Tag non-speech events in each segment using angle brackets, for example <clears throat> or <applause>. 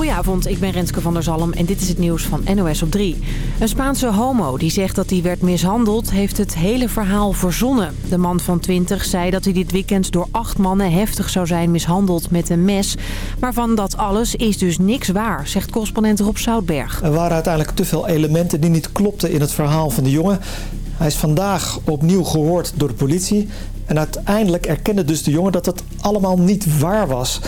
Goedenavond, ik ben Renske van der Zalm en dit is het nieuws van NOS op 3. Een Spaanse homo die zegt dat hij werd mishandeld, heeft het hele verhaal verzonnen. De man van 20 zei dat hij dit weekend door acht mannen heftig zou zijn mishandeld met een mes. Maar van dat alles is dus niks waar, zegt correspondent Rob Zoutberg. Er waren uiteindelijk te veel elementen die niet klopten in het verhaal van de jongen. Hij is vandaag opnieuw gehoord door de politie. En uiteindelijk erkende dus de jongen dat het allemaal niet waar was.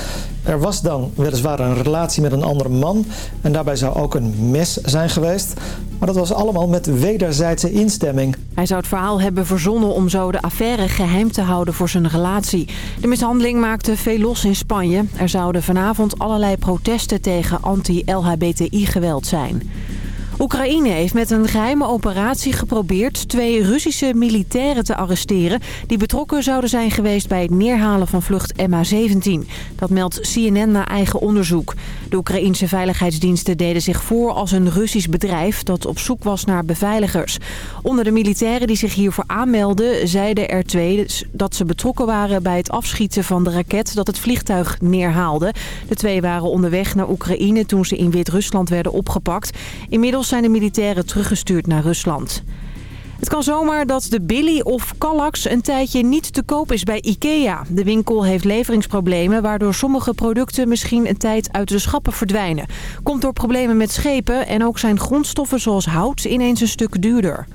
Er was dan weliswaar een relatie met een andere man. En daarbij zou ook een mes zijn geweest. Maar dat was allemaal met wederzijdse instemming. Hij zou het verhaal hebben verzonnen om zo de affaire geheim te houden voor zijn relatie. De mishandeling maakte veel los in Spanje. Er zouden vanavond allerlei protesten tegen anti-LHBTI-geweld zijn. Oekraïne heeft met een geheime operatie geprobeerd twee Russische militairen te arresteren... die betrokken zouden zijn geweest bij het neerhalen van vlucht MH17. Dat meldt CNN na eigen onderzoek. De Oekraïense veiligheidsdiensten deden zich voor als een Russisch bedrijf... dat op zoek was naar beveiligers. Onder de militairen die zich hiervoor aanmelden zeiden er twee... dat ze betrokken waren bij het afschieten van de raket dat het vliegtuig neerhaalde. De twee waren onderweg naar Oekraïne toen ze in Wit-Rusland werden opgepakt. Inmiddels zijn de militairen teruggestuurd naar Rusland. Het kan zomaar dat de Billy of Kallax een tijdje niet te koop is bij IKEA. De winkel heeft leveringsproblemen waardoor sommige producten misschien een tijd uit de schappen verdwijnen. Komt door problemen met schepen en ook zijn grondstoffen zoals hout ineens een stuk duurder.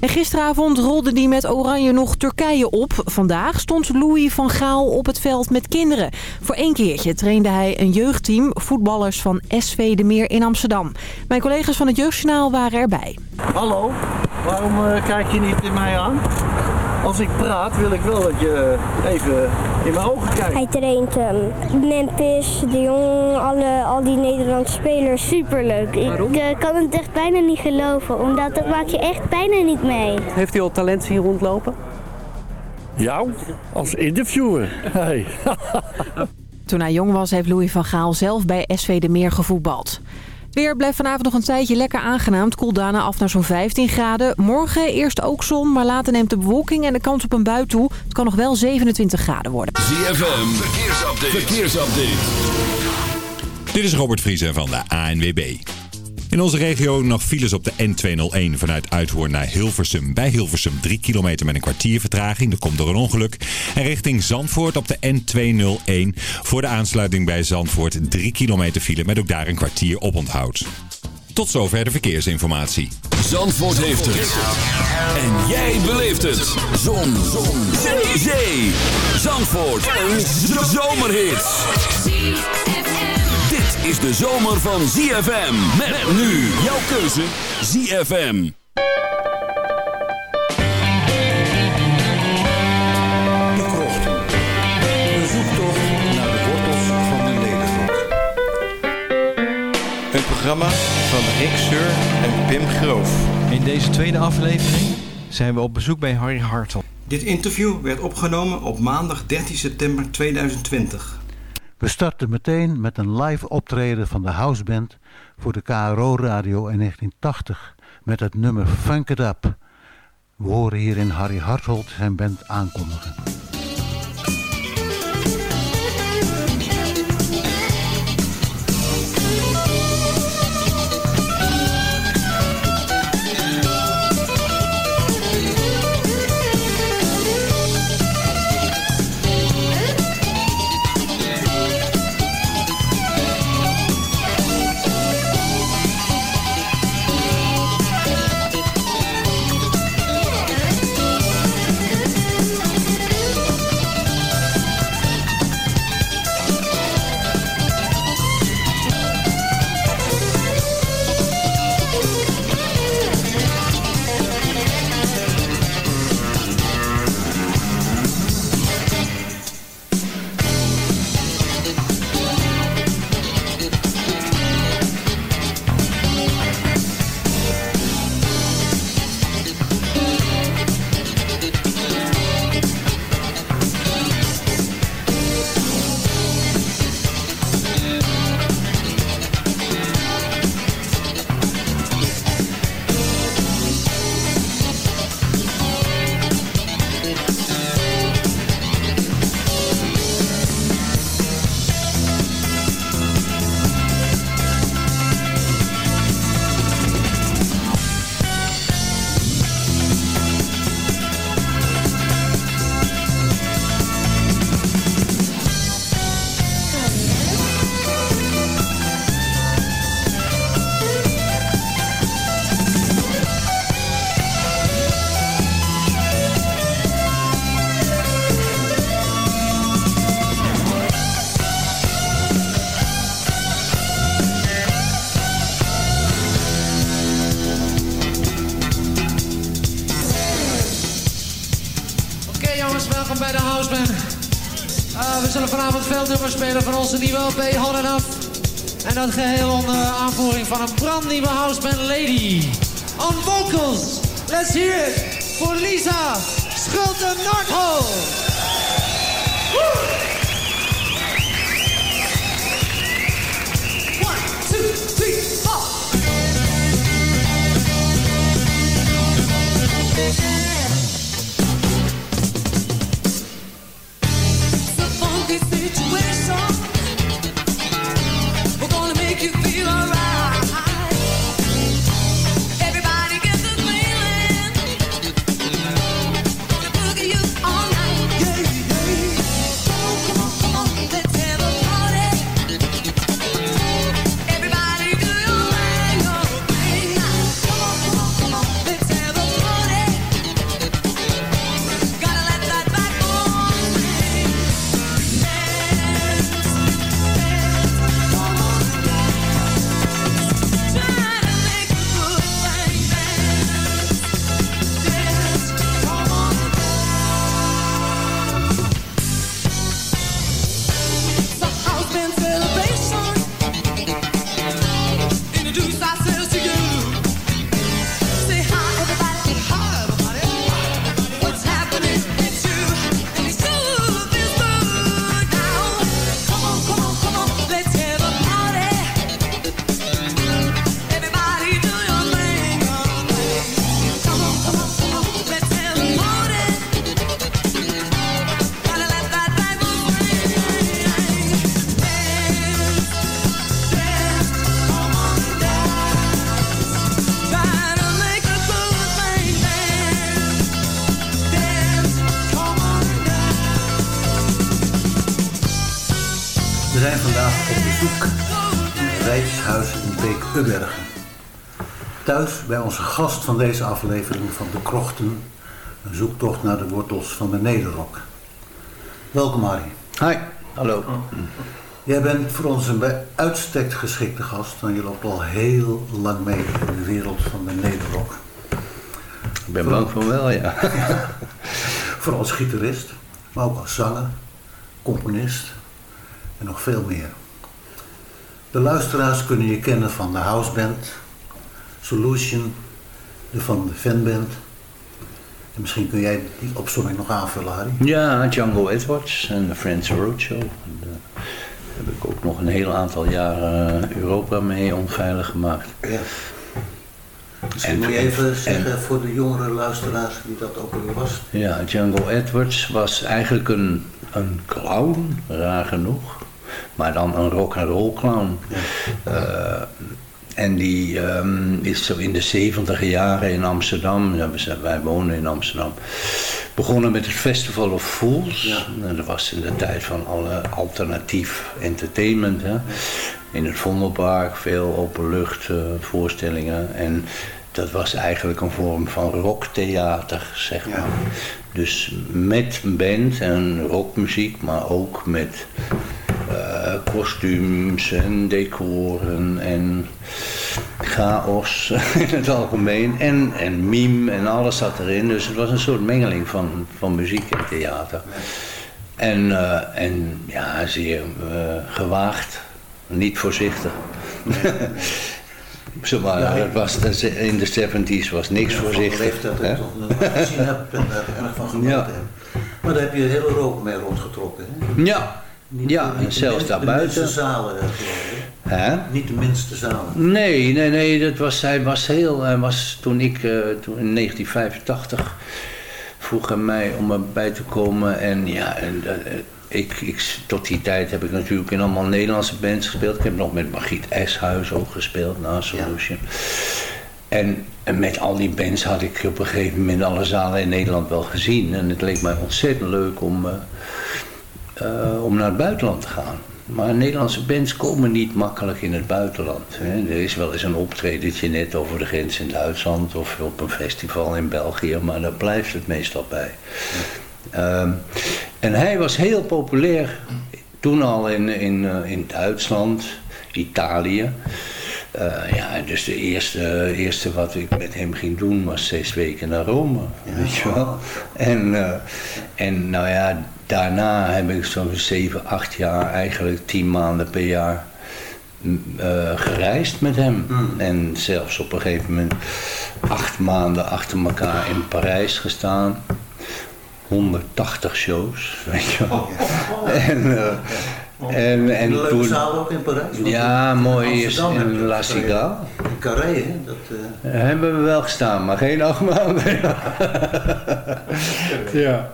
En gisteravond rolde hij met Oranje nog Turkije op. Vandaag stond Louis van Gaal op het veld met kinderen. Voor één keertje trainde hij een jeugdteam, voetballers van SV De Meer in Amsterdam. Mijn collega's van het Jeugdjournaal waren erbij. Hallo, waarom uh, kijk je niet in mij aan? Als ik praat wil ik wel dat je even in mijn ogen kijkt. Hij traint um, Memphis, De Jong, alle, al die Nederlandse spelers. Superleuk. Waarom? Ik uh, kan het echt bijna niet geloven, omdat dat maak je echt bijna niet mee. Heeft u al talent zien rondlopen? Ja, als interviewer. Hey. <laughs> Toen hij jong was heeft Louis van Gaal zelf bij SV De Meer gevoetbald. Het weer blijft vanavond nog een tijdje lekker aangenaam. Het koelt daarna af naar zo'n 15 graden. Morgen eerst ook zon, maar later neemt de bewolking en de kans op een bui toe. Het kan nog wel 27 graden worden. ZFM, verkeersupdate. verkeersupdate. Dit is Robert Vriezen van de ANWB. In onze regio nog files op de N201 vanuit Uithoorn naar Hilversum. Bij Hilversum 3 kilometer met een kwartier vertraging. Dat komt door een ongeluk. En richting Zandvoort op de N201. Voor de aansluiting bij Zandvoort 3 kilometer file met ook daar een kwartier op onthoud. Tot zover de verkeersinformatie. Zandvoort heeft het. En jij beleeft het. Zon. Zon. Zee. Zandvoort. Een zomerhit is de zomer van ZFM. Met nu jouw keuze ZFM. De krocht. Een zoektocht naar de wortels van de nederrok. Een programma van Rick Seur en Pim Groof. In deze tweede aflevering zijn we op bezoek bij Harry Hartel. Dit interview werd opgenomen op maandag 13 september 2020. We starten meteen met een live optreden van de houseband voor de KRO Radio in 1980 met het nummer Funk It Up. We horen hierin Harry Harthold zijn band aankondigen. Houseband. Uh, we zullen vanavond veel spelen van onze nieuwe LP Hot Enough. En dat geheel onder aanvoering van een brandnieuwe houseband Lady. On vocals, let's hear it voor Lisa Schulte-Noordhol. One, two, three, four. Rijkshuis in Beek-Ubbergen. Thuis bij onze gast van deze aflevering van De Krochten, een zoektocht naar de wortels van de Nederrok. Welkom Arie. Hi, hallo. Jij bent voor ons een bij uitstek geschikte gast, want je loopt al heel lang mee in de wereld van de Nederrok. Ik ben bang van wel, ja. <laughs> Vooral als gitarist, maar ook als zanger, componist en nog veel meer. De luisteraars kunnen je kennen van de houseband, Solution, de van de fanband. En misschien kun jij die opzomming nog aanvullen, Harry. Ja, Django Edwards en de Friends Roadshow. En, eh, Daar heb ik ook nog een heel aantal jaren eh, Europa mee onveilig gemaakt. Ja. Misschien moet je even zeggen voor de jongere luisteraars wie dat ook alweer was. Ja, Django Edwards was eigenlijk een, een clown, raar genoeg. Maar dan een rock and roll clown. Eh, en die ehm, is zo in de 70 jaren in Amsterdam, ja, we zijn- wij wonen in Amsterdam, begonnen met het Festival of Fools. En dat was in de tijd van alle alternatief entertainment. Hè. In het Vondelpark, veel openlucht eh, voorstellingen. En dat was eigenlijk een vorm van rocktheater, zeg maar. Dus met band en rockmuziek, maar ook met eh, kostuums en decoren en chaos <laughs> in het algemeen. En, en mime en alles zat erin. Dus het was een soort mengeling van, van muziek en theater. En, eh, en ja, zeer eh, gewaagd. Niet voorzichtig. <laughs> Zomaar, Ja, het was, in de 70s was niks de voorzichtig. leeftijd dat ik toch gezien heb en daar erg van genoten Ja. heb. Maar daar heb je heel Europa mee rondgetrokken. Hè? Ja, ja en de zelfs daarbuiten. De minste zalen, eh. Hè? Niet de minste zalen. Nee, nee, nee, dat was, hij was heel, hij was toen ik, eh, toen in 1985, vroeg hij mij om erbij te komen en ja, en, eh, ik, ik, tot die tijd heb ik natuurlijk in allemaal Nederlandse bands gespeeld. Ik heb nog met Margriet Eshuis ook gespeeld, na Solution. En, en met al die bands had ik op een gegeven moment alle zalen in Nederland wel gezien. En het leek mij ontzettend leuk om, eh, om naar het buitenland te gaan. Maar Nederlandse bands komen niet makkelijk in het buitenland. Hè. Er is wel eens een optredentje net over de grens in Duitsland of op een festival in België, maar daar blijft het meestal bij. Ehm, en hij was heel populair toen al in, in, eh, in Duitsland, Italië. Eh, ja, dus de eerste, eerste wat ik met hem ging doen was zes weken naar Rome, weet je wel. En, eh, en nou ja, daarna heb ik zo'n zeven, acht jaar, eigenlijk tien maanden per jaar eh, gereisd met hem. En zelfs op een gegeven moment acht maanden achter elkaar in Parijs gestaan. 180 shows, weet je wel. <laughs> En, eh, en, en Een leuke zaal ook in Parijs? Ja, in mooi is heb je in La. Cigale. In Carré, hè? Dat, eh, hebben we wel gestaan, maar geen acht maanden. <laughs> ja.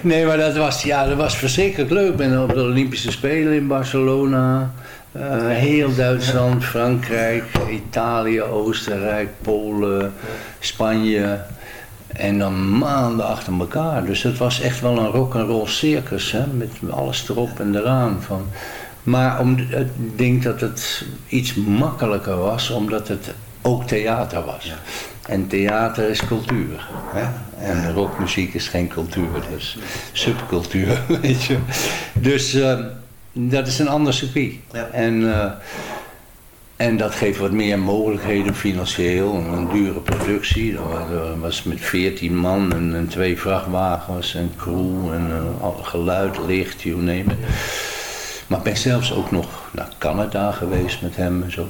nee, maar dat was, ja, dat was verschrikkelijk leuk. Ik ben op de Olympische Spelen in Barcelona. eh, heel Duitsland, Frankrijk, Italië, Oostenrijk, Polen, Spanje. En dan maanden achter elkaar. Dus dat was echt wel een rock'n'roll circus. Hè? Met alles erop en eraan. Van. Maar om, ik denk dat het iets makkelijker was, omdat het ook theater was. En theater is cultuur. Hè? En rockmuziek is geen cultuur, dus subcultuur, <laughs> weet je. Dus eh, dat is een ander circuit. En, eh, en dat geeft wat meer mogelijkheden financieel. Een dure productie. Dat dat was met 14 man en, en twee vrachtwagens en crew en eh, geluid, licht, you name it. Maar ik ben zelfs ook nog naar Canada geweest met hem en zo.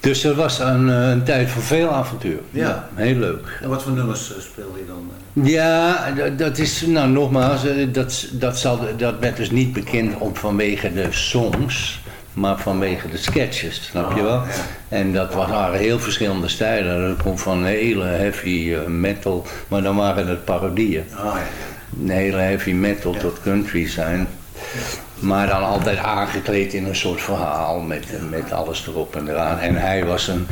Dus dat was een, eh, een tijd van veel avontuur. Ja. heel leuk. en wat voor nummers eh, speel je dan? eh? Ja, dat- is, nou nogmaals, eh, dat, dat, zal, dat werd dus niet bekend om vanwege de songs, maar vanwege de sketches, snap je wel? En dat waren heel verschillende stijlen. Dat komt van hele heavy eh, metal, maar dan waren het parodieën. Ah, Een hele heavy metal tot country zijn. Maar dan altijd aangekleed in een soort verhaal met, met alles erop en eraan. En hij was een,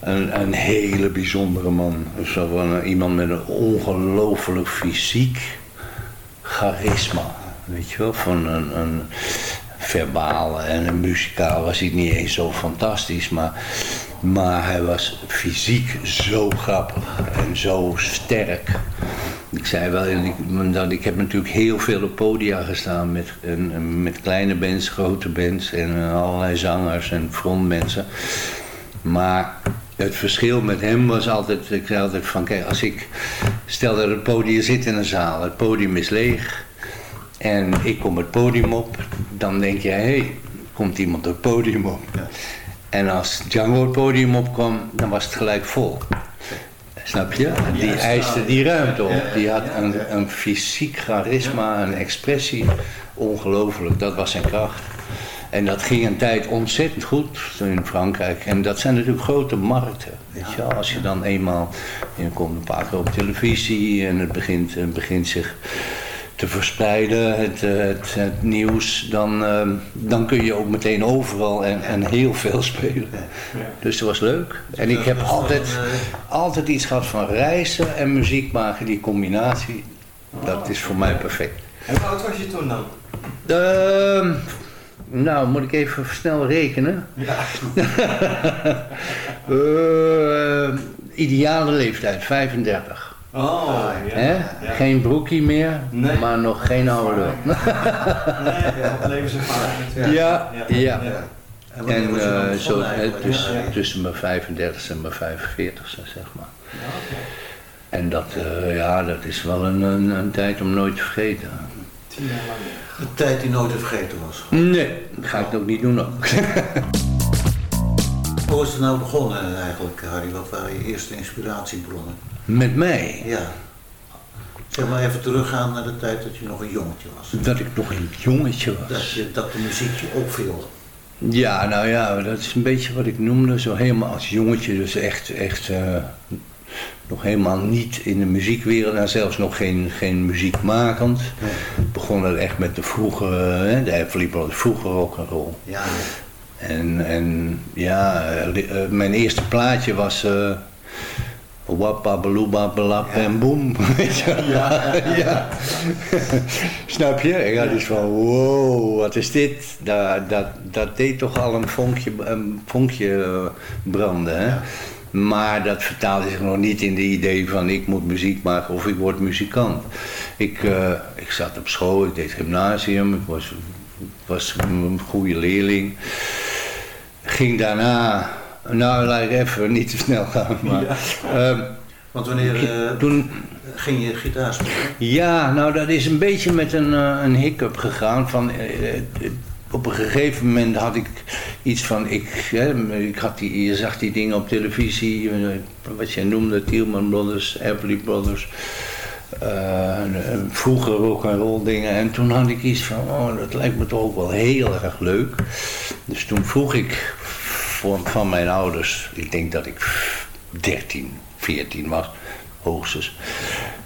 een, een hele bijzondere man. Zo van, eh, iemand met een ongelooflijk fysiek charisma. Weet je wel, van een, een verbaal en muzikaal was hij niet eens zo fantastisch. Maar, maar hij was fysiek zo grappig en zo sterk. Ik zei wel, ik, ik heb natuurlijk heel veel op podia gestaan met, met kleine bands, grote bands en allerlei zangers en frontmensen. Maar het verschil met hem was altijd, ik zei altijd van kijk, als ik, stel dat het podium zit in een zaal, het podium is leeg en ik kom het podium op, dan denk je, hé, hey, komt iemand het podium op. En als Django het podium opkwam, dan was het gelijk vol. Snap je? Die eiste die ruimte op. Die had een, een fysiek charisma, een expressie. Ongelooflijk, dat was zijn kracht. En dat ging een tijd ontzettend goed in Frankrijk. En dat zijn natuurlijk grote markten. Weet je? Als je dan eenmaal, je komt een paar keer op televisie en het begint, het begint zich te verspreiden, het, eh, het, het nieuws, dan, eh, dan kun je ook meteen overal en, en heel veel <laughs> spelen. Dus dat was leuk. En ik heb altijd, altijd iets gehad van reizen en muziek maken, die combinatie, dat is voor mij perfect. En hoe oud was je toen dan? Ehm, nou, moet ik even snel rekenen. Ja. <laughs> Eh, ideale leeftijd, 35. Oh, ja. Hè? Ja. Geen broekie meer, Nee. maar nog geen oude lul. Nee, ja, levenservaring natuurlijk. Ja, ja. En wanneer En eh, zo, hè, tussen, Ja. tussen mijn 35 en mijn 45, zeg maar. En dat, eh, ja, dat is wel een, een, een tijd om nooit te vergeten. Tien jaar lang. Een tijd die nooit te vergeten was. Nee, dat ga ik ook niet doen ook. <laughs> Hoe is het nou begonnen eigenlijk, Harry? Wat waren je eerste inspiratiebronnen? Met mij? Ja. Zeg maar even teruggaan naar de tijd dat je nog een jongetje was. Dat ik nog een jongetje was. Dat, je, dat de muziek je opviel. Ja, nou ja, dat is een beetje wat ik noemde, zo helemaal als jongetje, dus echt, echt eh, nog helemaal niet in de muziekwereld en zelfs nog geen, geen muziekmakend. Begon echt met de vroegere, hè, de verliep al de vroege rock'n'roll. Ja. En, en ja, eh, eh, mijn eerste plaatje was eh Wappabeloebabbelap en boem. <laughs> Weet je wel? Ja. ja. <laughs> Snap je? Ik had iets van, wow, wat is dit? Dat, dat, dat deed toch al een vonkje, een vonkje eh, branden. Hè? Maar dat vertaalde zich nog niet in de idee van ik moet muziek maken of ik word muzikant. Ik, eh, ik zat op school, ik deed gymnasium, ik was, was een goede leerling ging daarna, nou laat ik even niet te snel gaan, maar... Ja. ehm, Want wanneer eh, toen, ging je gitaar spelen? ja, nou dat is een beetje met een, eh, een hiccup gegaan. Van, eh, op een gegeven moment had ik iets van, ik, hè, ik had die, je zag die dingen op televisie, wat jij noemde, Tielman Brothers, Everly Brothers. vroeger rock and roll dingen. En toen had ik iets van, oh, dat lijkt me toch ook wel heel erg leuk. Dus toen vroeg ik voor, van mijn ouders, ik denk dat ik 13, 14 was, hoogstens,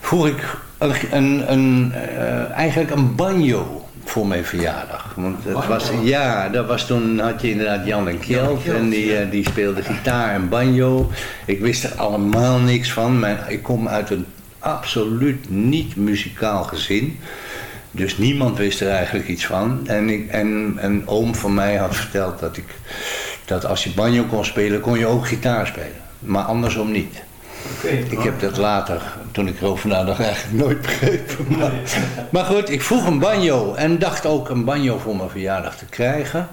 vroeg ik een, een, een, eh, eigenlijk een banjo voor mijn verjaardag. Want het was, ja, dat was toen had je inderdaad Jan en Kjeld en die, eh, die speelden gitaar en banjo. Ik wist er allemaal niks van. Mijn, ik kom uit een absoluut niet muzikaal gezin. Dus niemand wist er eigenlijk iets van. En, ik, en een oom van mij had verteld dat, ik, dat als je banjo kon spelen, kon je ook gitaar spelen. Maar andersom niet. Ik heb dat later, toen ik erover nadacht, eigenlijk nooit begrepen. Maar, maar goed, ik vroeg een banjo en dacht ook een banjo voor mijn verjaardag te krijgen.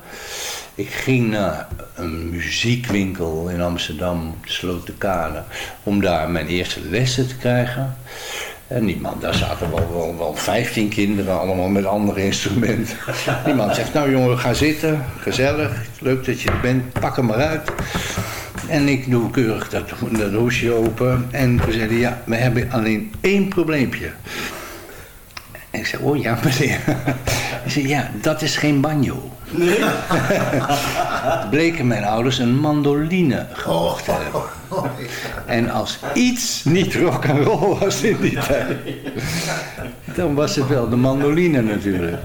Ik ging naar een muziekwinkel in Amsterdam, op de Slotenkade, om daar mijn eerste lessen te krijgen. En die man, daar zaten wel, wel, wel 15 kinderen, allemaal met andere instrumenten. Die man zegt, nou jongen, ga zitten, gezellig, leuk dat je er bent, pak hem maar uit. En ik doe keurig dat, dat hoesje open. En toen zei hij, ja, we hebben alleen één probleempje. En ik zei, oh ja meneer. Hij zei, ja, dat is geen banjo. Nee. <laughs> Bleken mijn ouders een mandoline gekocht te hebben. <laughs> En als iets niet rock and roll was in die tijd, dan was het wel de mandoline natuurlijk.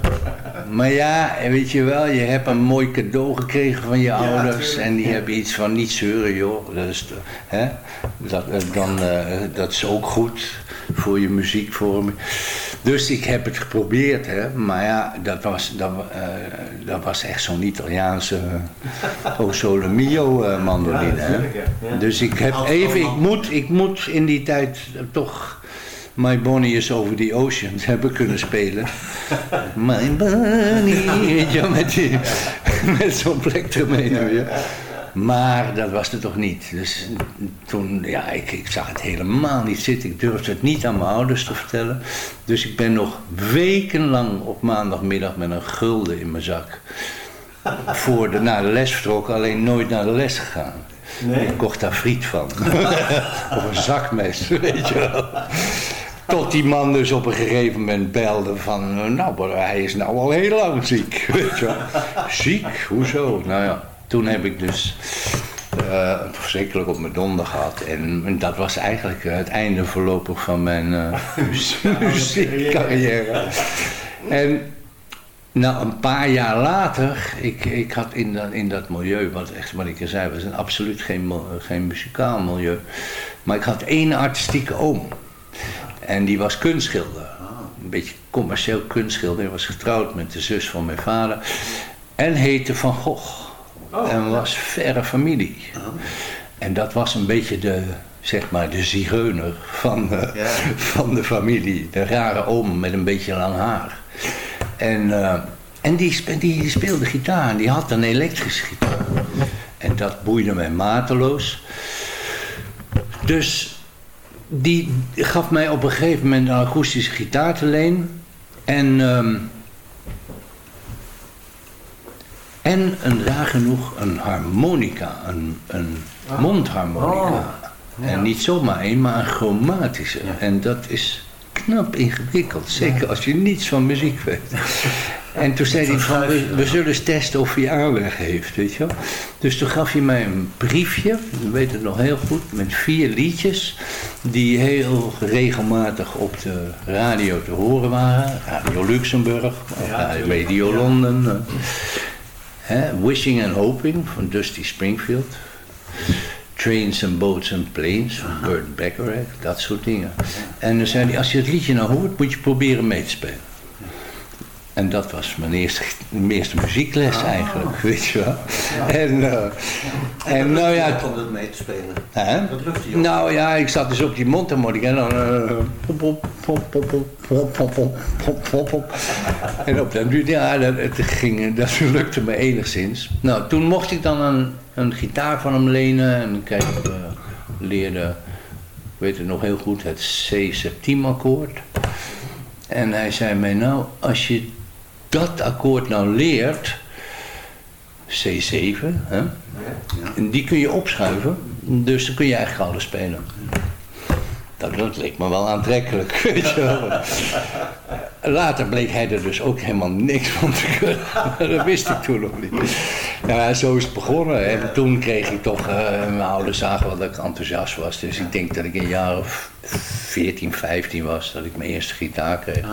Maar ja, weet je wel, je hebt een mooi cadeau gekregen van je ouders en die hebben iets van niet zeuren joh. Dat is, hè? Dat, eh, dan, eh, dat is ook goed voor je muziekvorming. Dus ik heb het geprobeerd, hè? maar ja, dat was, dat, eh, dat was echt zo'n Italiaanse <laughs> O Sole Mio eh, mandoline. Hè? Dus ik heb even, ik moet, ik moet in die tijd toch My Bonnie is Over the Ocean <laughs> hebben kunnen spelen. <laughs> My Bonnie, weet je wel, met, die- met zo'n plek ermee. ja. Maar dat was er toch niet. Dus toen, ja, ik, ik zag het helemaal niet zitten. Ik durfde het niet aan mijn ouders te vertellen. Dus ik ben nog wekenlang op maandagmiddag met een gulden in mijn zak. Voor de, naar de les vertrokken, alleen nooit naar de les gegaan. Nee. Ik kocht daar friet van. <laughs> of een zakmes, <laughs> weet je wel. Tot die man dus op een gegeven moment belde van... Nou, hij is nou al heel lang ziek, <laughs> weet je wel. Ziek? Hoezo? Nou ja, toen heb ik dus eh, verschrikkelijk op mijn donder gehad. En, en dat was eigenlijk het einde voorlopig van mijn eh, <laughs> muzie- muziekcarrière. En nou, een paar jaar later, ik, ik had in dat, in dat milieu, wat echt wat ik er zei, was een absoluut geen, geen muzikaal milieu. Maar ik had één artistieke oom. En die was kunstschilder. Een beetje commercieel kunstschilder. Hij was getrouwd met de zus van mijn vader. En heette Van Gogh. En was verre familie. En dat was een beetje de, zeg maar, de zigeuner van, eh, <laughs> van de familie. De rare oom met een beetje lang haar. En, eh, en die speelde gitaar en die had een elektrische gitaar. En dat boeide mij mateloos. Dus die gaf mij op een gegeven moment een akoestische gitaar te leen. En, ehm, en een raar genoeg een harmonica, een, een mondharmonica. En niet zomaar één, maar een chromatische. En dat is knap ingewikkeld, zeker als je niets van muziek weet. <laughs> En toen zei hij van, we, we zullen eens testen of hij aanleg heeft, weet je wel. Dus toen gaf hij mij een briefje, ik weet het nog heel goed, met vier liedjes... die heel regelmatig op de radio te horen waren. Radio Luxemburg, Radio Londen... hè, Wishing and Hoping van Dusty Springfield... Trains and Boats and Planes van Burt Bacharach, dat soort dingen. En dan zei hij, als je het liedje nou hoort, moet je proberen mee te spelen. En dat was mijn eerste, muziekles eigenlijk, weet je wel. En, uh, en, nou ja... om dat mee te spelen. Hè? Dat lukte. Nou ja, ik zat dus op die mondharmonica en dan... En op dat duurt, ja, dat, het ging, dat lukte me enigszins. Nou, toen mocht ik dan een, een gitaar van hem lenen en ik leerde, ik weet het nog heel goed, het C-septiem akkoord. En hij zei mij, nou, als je dat akkoord nou leert, C7, hè, en die kun je opschuiven, dus dan kun je eigenlijk alles spelen. Dat, dat leek me wel aantrekkelijk, <laughs> weet je wel. Later bleek hij er dus ook helemaal niks van te kunnen. <laughs> Dat wist ik toen nog niet. Ja, zo is het begonnen. En toen kreeg ik toch, eh, mijn ouders zagen wel dat ik enthousiast was. Dus ik denk dat ik een jaar of 14, 15 was, dat ik mijn eerste gitaar kreeg.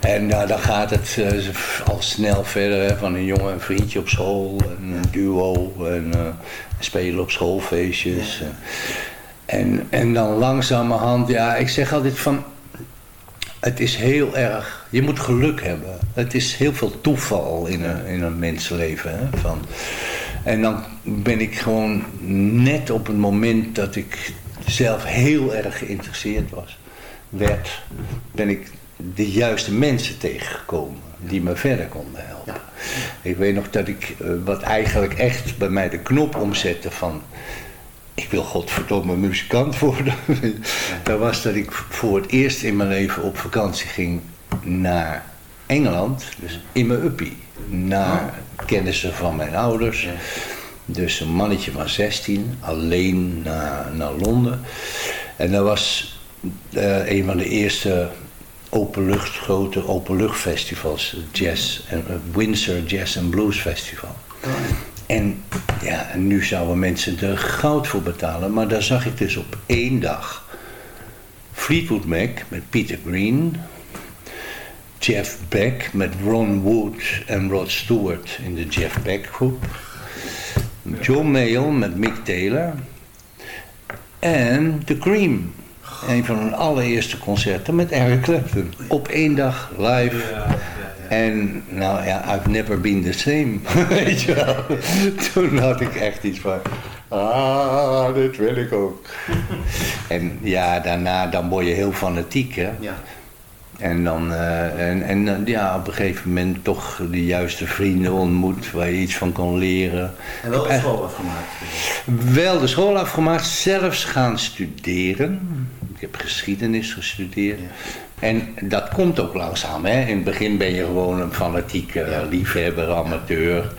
En nou, dan gaat het eh, al snel verder, hè, van een jongen een vriendje op school, en een duo, en eh, spelen op schoolfeestjes. En, en dan langzamerhand, ja, ik zeg altijd van, het is heel erg, je moet geluk hebben. Het is heel veel toeval in een, in een mensenleven. Hè, van. En dan ben ik gewoon net op het moment dat ik zelf heel erg geïnteresseerd was, werd, ben ik de juiste mensen tegengekomen die me verder konden helpen. Ik weet nog dat ik, eh, wat eigenlijk echt bij mij de knop omzette van ik wil godverdomme muzikant worden. <laughs> dat was dat ik voor het eerst in mijn leven op vakantie ging naar Engeland, dus in mijn uppie, naar kennissen van mijn ouders. Dus een mannetje van 16, alleen naar, naar Londen. En dat was eh, een van de eerste openlucht, grote openluchtfestivals, jazz, en, eh, Windsor Jazz and Blues Festival. En ja, en nu zouden mensen er goud voor betalen, maar daar zag ik dus op één dag Fleetwood Mac met Peter Green, Jeff Beck met Ron Wood en Rod Stewart in de Jeff Beck groep, John Mayall met Mick Taylor en The Cream. Een van hun allereerste concerten met Eric Clapton. Op één dag live. En nou ja, I've never been the same. <laughs> Weet je wel. Toen had ik echt iets van. Ah, dit wil ik ook. <laughs> en ja, daarna dan word je heel fanatiek, hè. Ja. En dan, eh, en, en dan, ja, op een gegeven moment toch de juiste vrienden ontmoet waar je iets van kon leren. En wel de school afgemaakt. wel de school afgemaakt, zelfs gaan studeren. Ik heb geschiedenis gestudeerd. En dat komt ook langzaam. Hè? In het begin ben je gewoon een fanatieke liefhebber, amateur.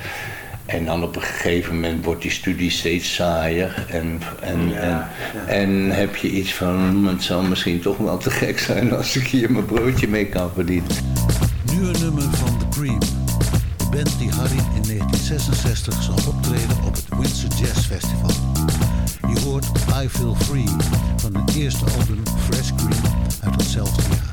En dan op een gegeven moment wordt die studie steeds saaier. En, en, en, en heb je iets van, "Hmm, het zal misschien toch wel te gek zijn als ik hier mijn broodje mee kan verdienen. Nu een nummer van The Cream. De band die Harry in 1966 zal optreden op het Windsor Jazz Festival. Je hoort I Feel Free van hun eerste album Fresh Green uit hetzelfde jaar.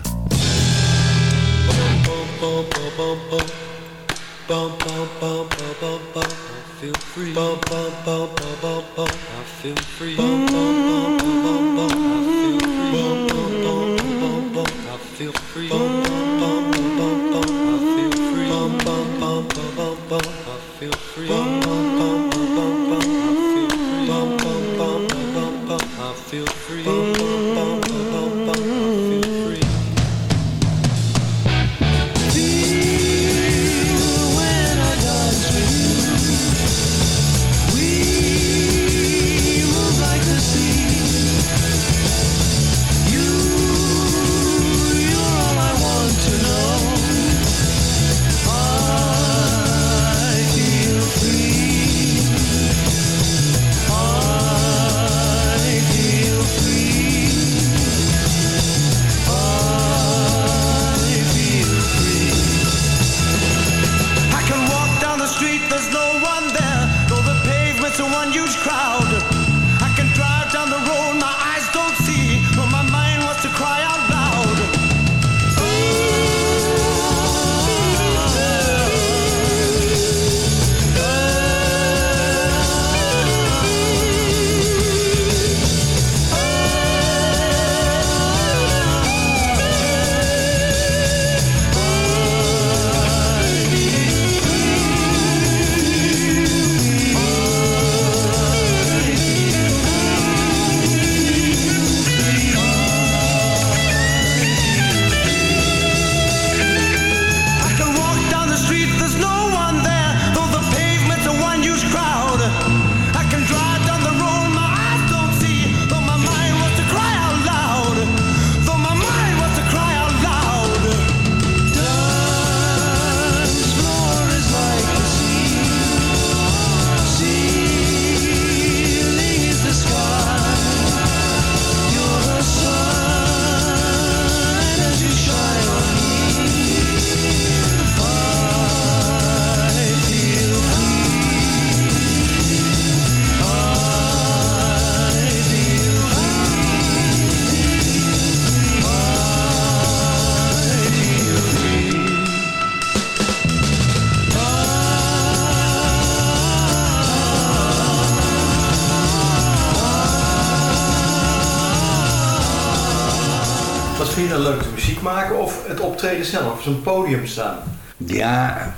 Dan leuk de muziek maken of het optreden zelf, zo'n podium staan? Ja,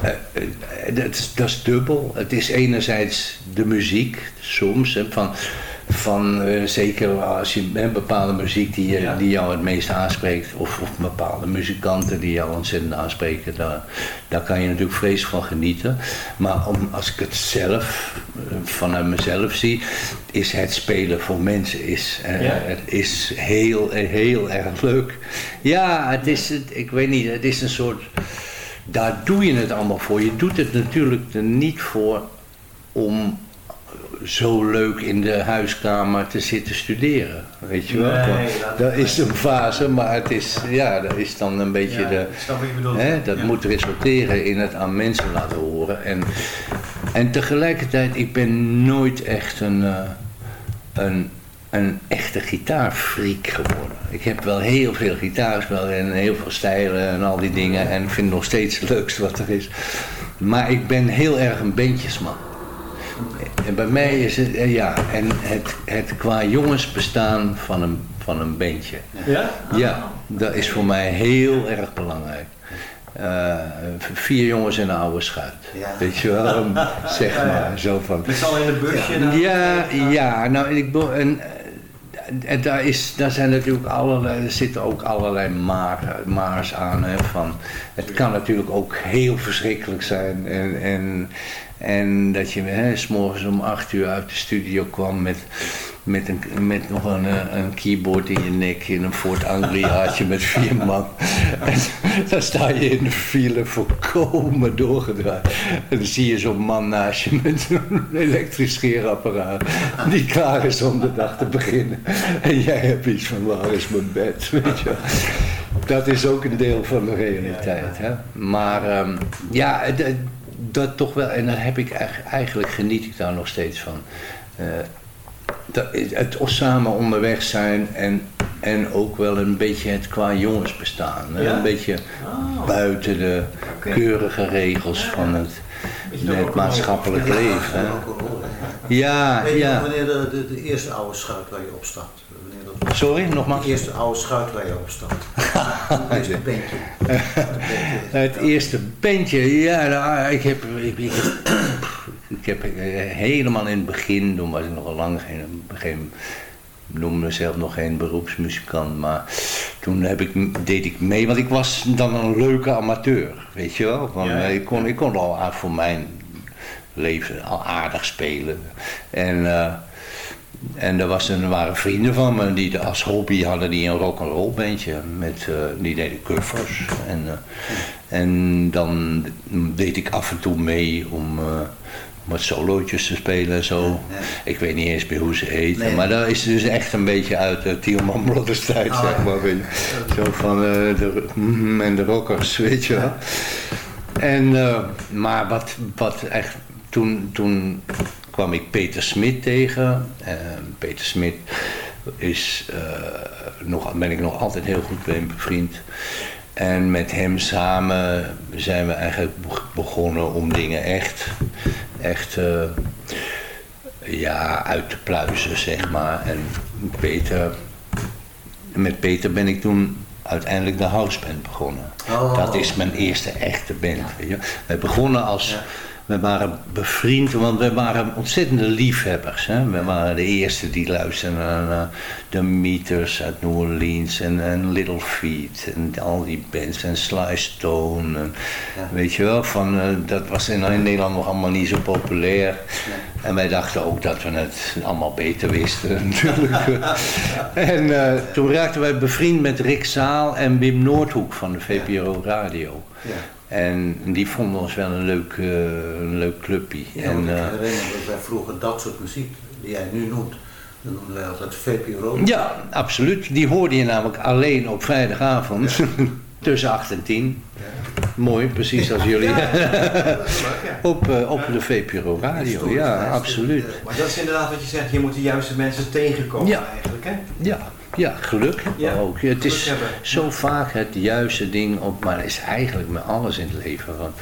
eh, eh, dat, is, dat is dubbel. Het is enerzijds de muziek, soms, van eh, zeker als je bepaalde muziek die, die jou het meest aanspreekt, of, of bepaalde muzikanten die jou ontzettend aanspreken, daar, daar kan je natuurlijk vreselijk van genieten. Maar om, als ik het zelf, eh, vanuit mezelf zie, is het spelen voor mensen is, eh, Ja. het is heel, heel erg leuk. Ja, het is, het, ik weet niet, het is een soort daar doe je het allemaal voor. Je doet het natuurlijk er niet voor om zo leuk in de huiskamer te zitten studeren. Weet je wel? Nee, dat- dat is een fase, maar het is, ja, dat is dan een beetje Ja, de. Hè, dat Ja. moet resulteren in het aan mensen laten horen. En, en tegelijkertijd, ik ben nooit echt een, eh, een, een echte gitaarfreak geworden. Ik heb wel heel veel gitaar gespeeld en heel veel stijlen en al die dingen. En ik vind nog steeds het leukste wat er is. Maar ik ben heel erg een bandjesman. En bij mij is het, eh, ja, en het, het qua jongens bestaan van een, van een bandje. Ja? Ja, dat is voor mij heel erg belangrijk. Eh, vier jongens en een oude schuit. Weet je wel, zeg <laughs> Ja, ja. maar. Zo van. Met z'n allen in een busje dan? Ja, ja, nou, en ik, en, eh, en daar, is, daar zijn natuurlijk allerlei, er zitten ook allerlei maar, maars aan. Hè, van, het kan natuurlijk ook heel verschrikkelijk zijn. En, en, en dat je hè, s morgens om acht uur uit de studio kwam met, met, een, met nog een, eh, een keyboard in je nek in een Ford Angliaatje met vier man. <laughs> En dan sta je in de file volkomen doorgedraaid. En dan zie je zo'n man naast je met een elektrisch scheerapparaat. Die klaar is om de dag te beginnen. En jij hebt iets van waar is mijn bed, <laughs> weet je. Dat is ook een deel van de realiteit. Hè? Maar ehm, ja, dat toch wel. En daar heb ik eigenlijk, eigenlijk geniet ik daar nog steeds van. Eh, dat, het samen onderweg zijn en, en ook wel een beetje het qua jongens bestaan. Ja? Een beetje Oh. buiten de keurige regels van het, maatschappelijk Ja, leven. Ja, Weet je ja. nog wanneer de, de, de eerste oude schuit waar je op Sorry, nogmaals? De eerste oude schuit waar je op staat. <laughs> Het eerste bandje. <laughs> Het eerste bandje, ja, nou, ik heb, ik, ik, ik heb eh, helemaal in het begin, toen was ik nog lang geen, geen noemde mezelf nog geen beroepsmuzikant, maar toen heb ik, deed ik mee, want ik was dan een leuke amateur, weet je wel. Ja. ik, kon, ik kon al voor mijn leven al aardig spelen. En, eh, en er, was een, er waren vrienden van me die als hobby hadden die een rock'n'roll bandje. Met, eh, die deden covers. En, eh, en dan deed ik af en toe mee om, om wat solootjes te spelen en zo. Ik weet niet eens meer hoe ze heten. Nee. Maar dat is dus echt een beetje uit de Tielman Brothers tijd, Ah, zeg maar. Weet je. Zo van de, mhm en de rockers, weet je wel. En, maar wat, wat echt, toen, toen kwam ik Peter Smit tegen. En Peter Smit is, eh, nog, ben ik nog altijd heel goed mee bevriend. En met hem samen zijn we eigenlijk be- begonnen om dingen echt, echt eh, ja, uit te pluizen, zeg maar. En Peter, met Peter ben ik toen uiteindelijk de houseband begonnen. Oh. Dat is mijn eerste echte band. Weet je. We begonnen als, we waren bevriend, want we waren ontzettende liefhebbers. Hè. We waren de eerste die luisterden naar de Meters uit New Orleans en, en Little Feet en al die bands en Sly Stone. En, Weet je wel, van, eh, dat was in, in Nederland nog allemaal niet zo populair. En wij dachten ook dat we het allemaal beter wisten <laughs> natuurlijk. en eh, toen raakten wij bevriend met Rick Zaal en Wim Noordhoek van de VPRO Radio. Ja. En die vonden ons wel een leuk, eh, een leuk clubje. Ja, en, ik eh, herinner me dat wij vroeger dat soort muziek, die jij nu noemt, dat noemden wij altijd VPRO. ja, absoluut. Die hoorde je namelijk alleen op vrijdagavond. <laughs> Tussen 8 en 10. Mooi, precies als jullie. <laughs> op, eh, op de VPRO Radio, ja, absoluut. Maar dat is inderdaad wat je zegt, je moet de juiste mensen tegenkomen Ja. eigenlijk, hè? Ja, ja geluk Ja, ook. Het is hebben. zo vaak het juiste ding op, maar het is eigenlijk met alles in het leven. Van,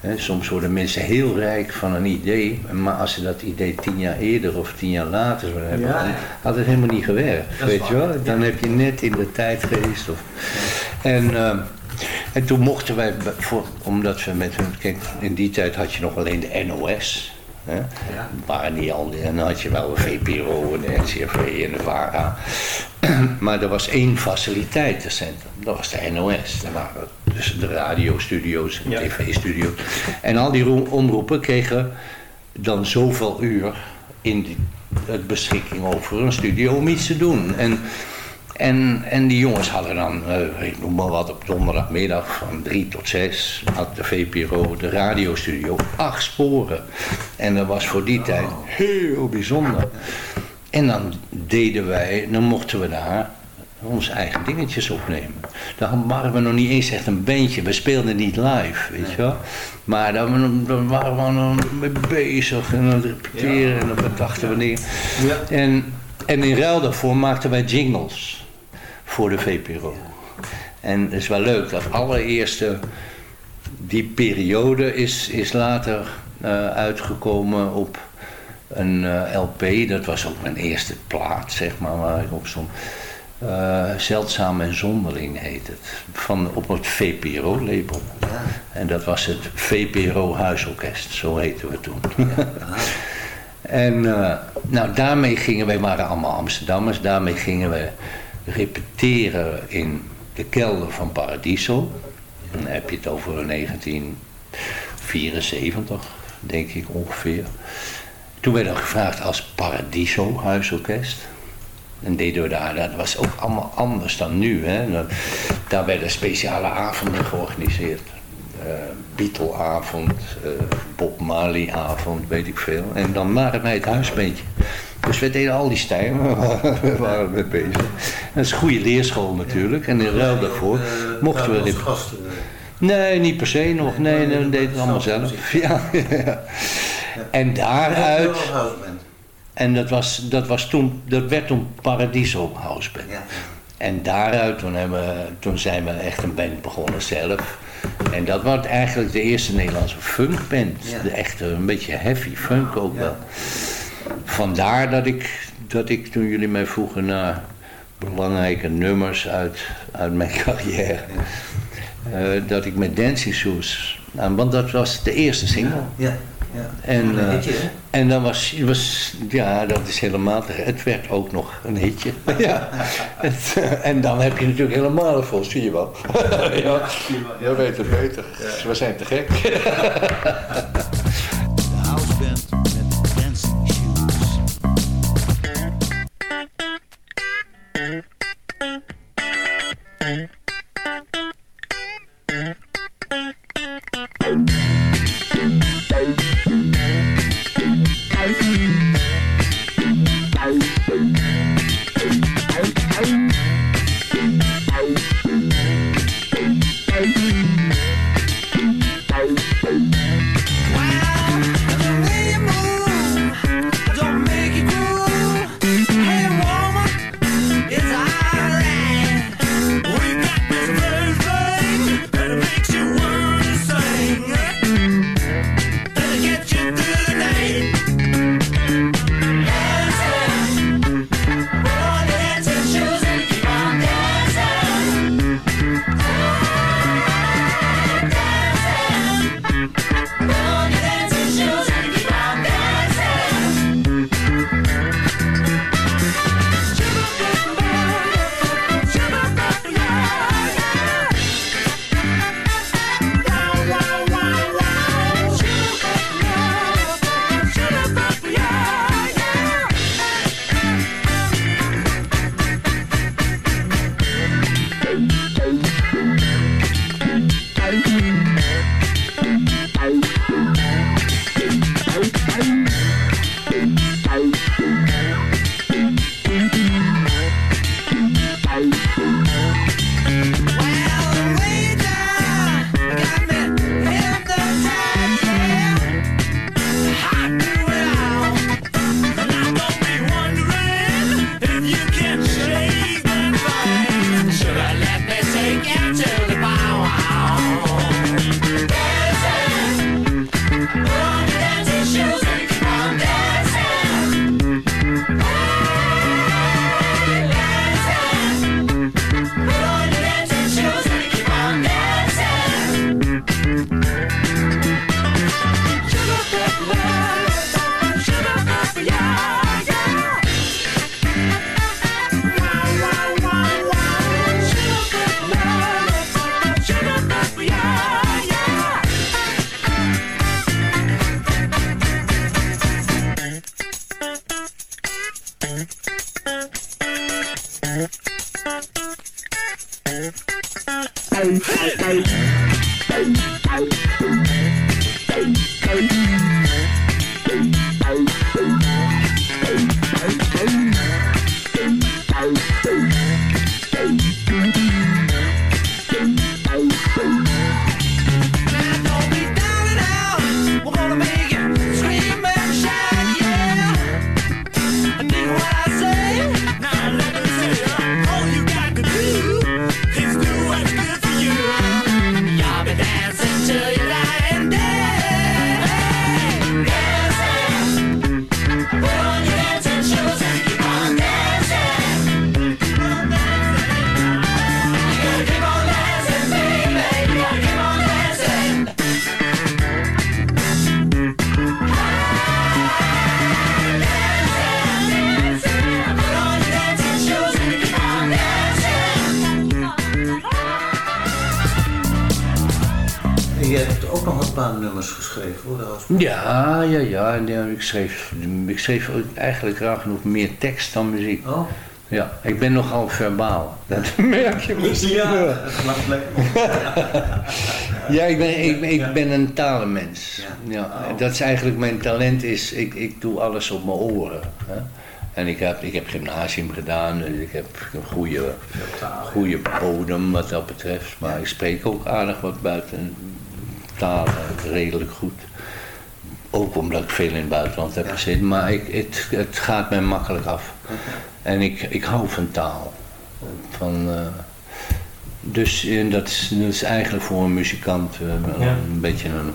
Hè, soms worden mensen heel rijk van een idee, maar als ze dat idee tien jaar eerder of tien jaar later zouden hebben, Ja. dan had het helemaal niet gewerkt. Dat weet je wel? Dan heb je net in de tijd geweest. Of, en, eh, en toen mochten wij, voor, omdat we met hun, kijk, in die tijd had je nog alleen de NOS. Hè? Waren niet al, die- en dan had je wel de VPRO en de NCRV en de VARA. <clears throat> maar er was één faciliteitencentrum, dat was de NOS. Daar waren dus de radiostudio's en tv-studio's. En al die ro- omroepen kregen dan zoveel uur in die, het beschikking over een studio om iets te doen. En, en, en die jongens hadden dan, eh, ik noem maar wat, op donderdagmiddag van drie tot zes had de VPRO, de radiostudio, acht sporen. En dat was voor die tijd heel bijzonder. En dan deden wij, dan mochten we daar onze eigen dingetjes opnemen. Dan waren we nog niet eens echt een bandje, we speelden niet live, weet je wel. Maar dan, dan waren we dan mee bezig en aan het repeteren en dan bedachten we dingen. En, en in ruil daarvoor maakten wij jingles voor de VPRO. En het is wel leuk, dat allereerste, die periode is, is later eh, uitgekomen op een eh, LP. Dat was ook mijn eerste plaat, zeg maar, waar ik op stond. Eh, Zeldzaam en Zonderling heet het. Van, op het VPRO-label. En dat was het VPRO Huisorkest, zo heten we toen. <laughs> en nou, daarmee gingen wij, waren allemaal Amsterdammers, daarmee gingen we repeteren in de kelder van Paradiso. Dan heb je het over 1974, denk ik ongeveer. Toen werden we gevraagd als Paradiso Huisorkest. En deden we daar, dat was ook allemaal anders dan nu. Hè. Daar werden speciale avonden georganiseerd. Eh Beatle-avond, eh, Bob Marley-avond, weet ik veel. En dan waren wij het huisbeentje. Dus we deden al die stijlen, <laughs> we waren mee bezig. Dat is een goede leerschool natuurlijk. En in ruil daarvoor mochten we... gasten. Nee, niet per se nog. Nee, nee, we deden het allemaal zelf. <laughs> Ja, ja. En daaruit... En dat, was, dat, was toen, dat werd toen Paradiso House Band. En daaruit, toen, hebben, we- toen zijn we echt een band begonnen zelf. En dat was eigenlijk de eerste Nederlandse funkband. De echte, een beetje heavy funk ook wel. Vandaar dat ik, dat ik toen jullie mij vroegen naar belangrijke nummers uit, uit mijn <laughs> carrière. eh, dat ik met Dancing Shoes, nou, want dat was de eerste single. Ja, ja. En, hitje, hè? en dan was, was, ja, dat is helemaal te Het werd ook nog een hitje. <laughs> ja. Het, eh, en dan heb je natuurlijk helemaal vol, zie <laughs> je wel. ja, jij weet het beter. We zijn te gek. Ja, ja, ja. En, ja, ik, schreef, ik schreef eigenlijk graag genoeg meer tekst dan muziek. Oh. Ja, ik ben nogal verbaal. Dat <laughs> merk je misschien Ja, wel. <laughs> Ja, ik ben, ik, ik ben een talenmens. Ja. Oh. Dat is eigenlijk mijn talent is, ik, ik doe alles op mijn oren. Hè. En ik heb, ik heb gymnasium gedaan, dus ik heb een goede, goede bodem wat dat betreft. Maar ik spreek ook aardig wat buiten talen, redelijk goed. Ook omdat ik veel in het buitenland heb gezeten, maar ik, het, het gaat mij makkelijk af. En ik, ik hou van taal. Van, eh, dus eh, dat, is, dat is eigenlijk voor een muzikant eh, Ja. een beetje een...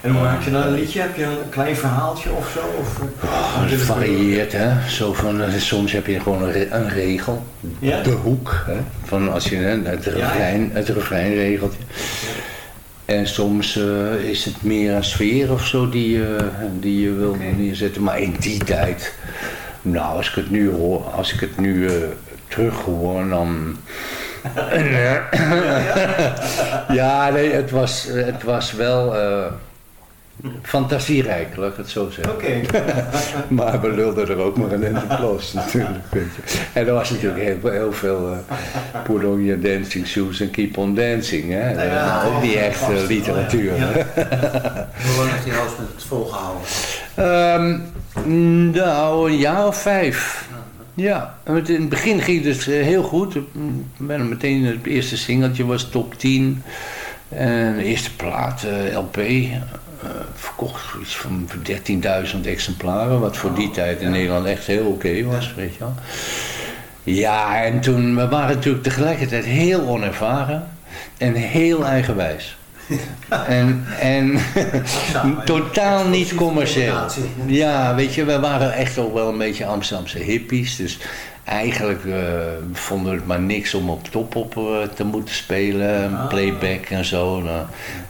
En hoe maak je dan een liedje? Heb je een klein verhaaltje of zo? Of, eh, Oh, het varieert, hè. Zo van, eh, soms heb je gewoon een, re- een regel. Ja? De hoek, hè. Van als je hè, het refrein, het refreinregeltje. En soms eh, is het meer een sfeer of zo die, je die je wil neerzetten. Maar in die tijd, nou als ik het nu hoor, als ik het nu eh, terug hoor, dan... ja, <laughs> nee, het was, het was wel eh, fantasierijk, laat ik het zo zeggen. Oké. <laughs> maar we lulden er ook maar een in de plas <laughs> natuurlijk, weet je. En er was natuurlijk heel, heel veel uh, Put on your dancing shoes and keep on dancing, hè. Ja, ook niet ja, echt vast. eh, literatuur. Hoe lang heeft die house met het volgehouden? Ehm, nou, een jaar of vijf. Ja, en het- in het begin ging het dus eh, heel goed. Ik ben meteen het eerste singeltje was top 10. En de eerste plaat, eh, LP, eh, verkocht iets van 13.000 exemplaren. Wat voor die tijd in Nederland echt heel oké was, weet je wel. Ja, en toen, we waren natuurlijk tegelijkertijd heel onervaren en heel eigenwijs. <laughs> En, en <laughs> totaal niet commercieel. Ja, weet je, we waren echt ook wel een beetje Amsterdamse hippies. Dus eigenlijk eh, vonden we het maar niks om op top op eh, te moeten spelen. Playback en zo. Daar,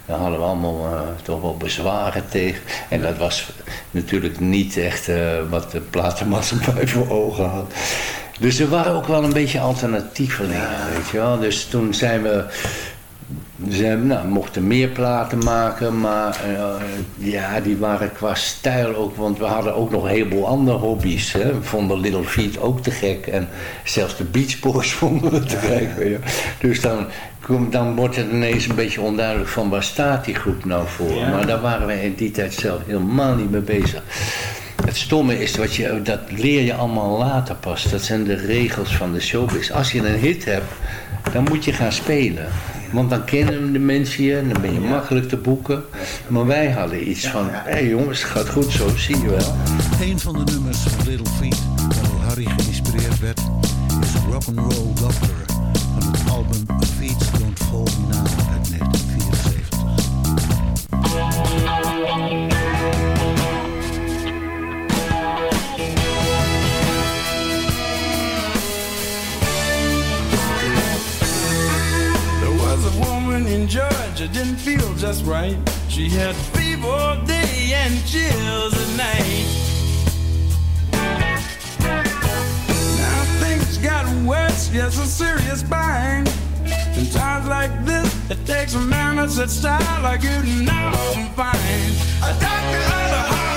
daar hadden we allemaal toch wel bezwaren tegen. En dat was natuurlijk niet echt wat de platenmaatschappij <laughs> voor ogen had. Dus er waren ook wel een beetje alternatievelingen, weet je wel. Dus toen zijn we ze hebben, nou, mochten meer platen maken, maar eh, ja, die waren qua stijl ook, want we hadden ook nog een heleboel andere hobby's. Hè. We vonden Little Feet ook te gek en zelfs de Beach Boys <laughs> vonden we te gek. Dus dan, dan wordt het ineens een beetje onduidelijk van waar staat die groep nou voor. Ja. Maar daar waren wij in die tijd zelf helemaal niet mee bezig. Het stomme is, wat je, dat leer je allemaal later pas. Dat zijn de regels van de showbiz. Als je een hit hebt, dan moet je gaan spelen. Want dan kennen de mensen je en dan ben je makkelijk te boeken. Maar wij hadden iets van, hé hey jongens, het gaat goed zo, zie je wel. Een van de nummers van Little Feat waardoor Harry geïnspireerd werd is Rock'n'Roll Doctor just right. She had fever day and chills at night. Now things got worse, yes, a serious bind. In times like this, it takes a man that's style like you to know I'm fine. A doctor of the heart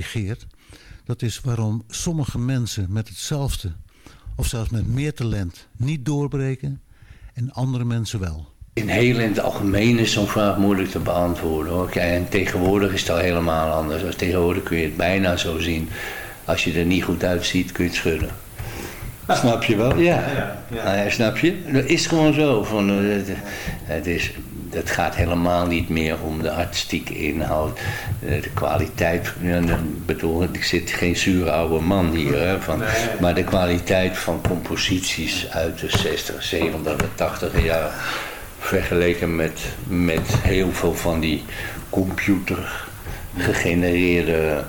intrigeert, dat is waarom sommige mensen met hetzelfde of zelfs met meer talent niet doorbreken en andere mensen wel. In heel in het algemeen is zo'n vraag moeilijk te beantwoorden hoor. Kijk, en tegenwoordig is het al helemaal anders. Als tegenwoordig kun je het bijna zo zien. Als je er niet goed uitziet, kun je het schudden. Snap je wel? Ja. Nou ja, snap je? Dat is gewoon zo. Van, eh, het, het, is, het gaat helemaal niet meer om de artistieke inhoud, eh, de kwaliteit. Dan bedoel, ik zit geen zure oude man hier, hè, van, maar de kwaliteit van composities uit de 60, 70, 80 jaar vergeleken met, met heel veel van die computer gegenereerde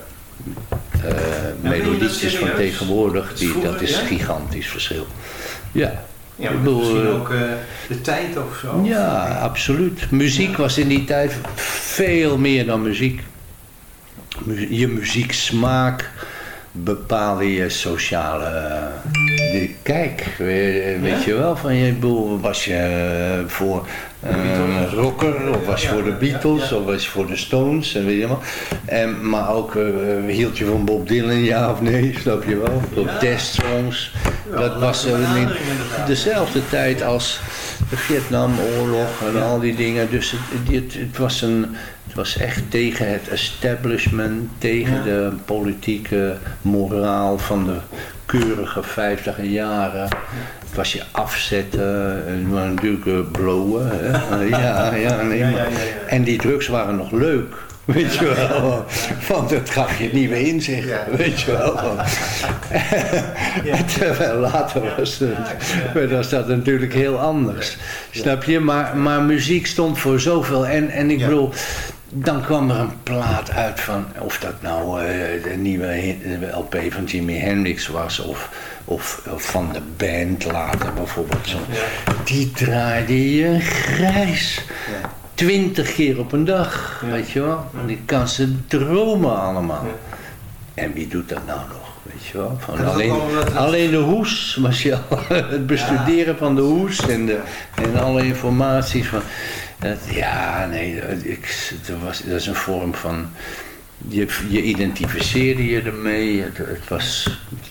eh, melodietjes van tegenwoordig, die, dat is een gigantisch verschil. Ja. Ja, Ik bedoel, misschien eh, ook eh, de tijd of zo. ja, absoluut. Muziek was in die tijd veel meer dan muziek. Mu- Je muzieksmaak bepaalde je sociale de kijk. We- Weet je wel, van je boel, was je eh, voor een rocker of was je voor de Beatles of was je voor de Stones en weet je wel. En, maar ook eh, hield je van Bob Dylan, ja of nee, <laughs> snap je wel? Protestsongs. Dat was eh, in dezelfde tijd als de Vietnamoorlog en al die dingen. Dus het, het, het was een, het was echt tegen het establishment, tegen de politieke moraal van de keurige vijftiger jaren. Het was je afzetten, en maar natuurlijk eh, blowen. Hè? <laughs> Ja, ja, nee, maar- En die drugs waren nog leuk. Weet je wel, want dat gaf je nieuwe inzicht, weet je wel. <laughs> Terwijl later was, het, was dat natuurlijk heel anders. Snap je? Maar, maar muziek stond voor zoveel. En, en ik bedoel, dan kwam er een plaat uit van, of dat nou eh, de nieuwe LP van Jimi Hendrix was, of, of, of van de band later bijvoorbeeld. Zo. Die draaide je grijs. Twintig keer op een dag, weet je wel. En die kan ze dromen allemaal. En wie doet dat nou nog? Weet je wel? Van alleen, de hoes, was je al, het bestuderen van de hoes en, de, en alle informaties van. Dat, ja, nee, dat- ik, dat, was, dat is een vorm van. Je, je identificeerde je ermee. Het, het, was,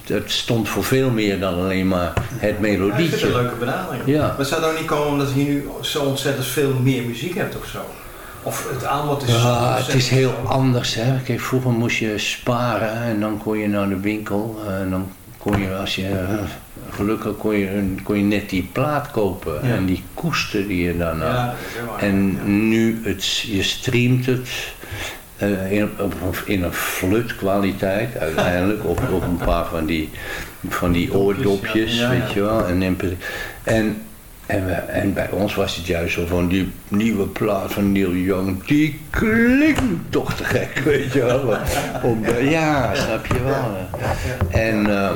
het stond voor veel meer dan alleen maar het Ja, ik vind melodietje. het een leuke benadering. Ja. Maar het zou niet komen omdat je nu zo ontzettend veel meer muziek hebt of zo? Of het aanbod is zo Ja, het is heel anders. Hè. Kijk, vroeger moest je sparen en dan kon je naar de winkel. eh, En dan kon je, als je eh, gelukkig kon je, kon je net die plaat kopen. Ja. En die koesterde je dan. Ja, waar. En nu, het, je streamt het eh, in, op, in een flut kwaliteit uiteindelijk. op, op een paar van die, van die oordopjes, weet je wel. En, en, en, we- en bij ons was het juist zo van die nieuwe plaat van Neil Young. Die klinkt toch te gek, weet je wel. Om, ja, snap je wel. En eh,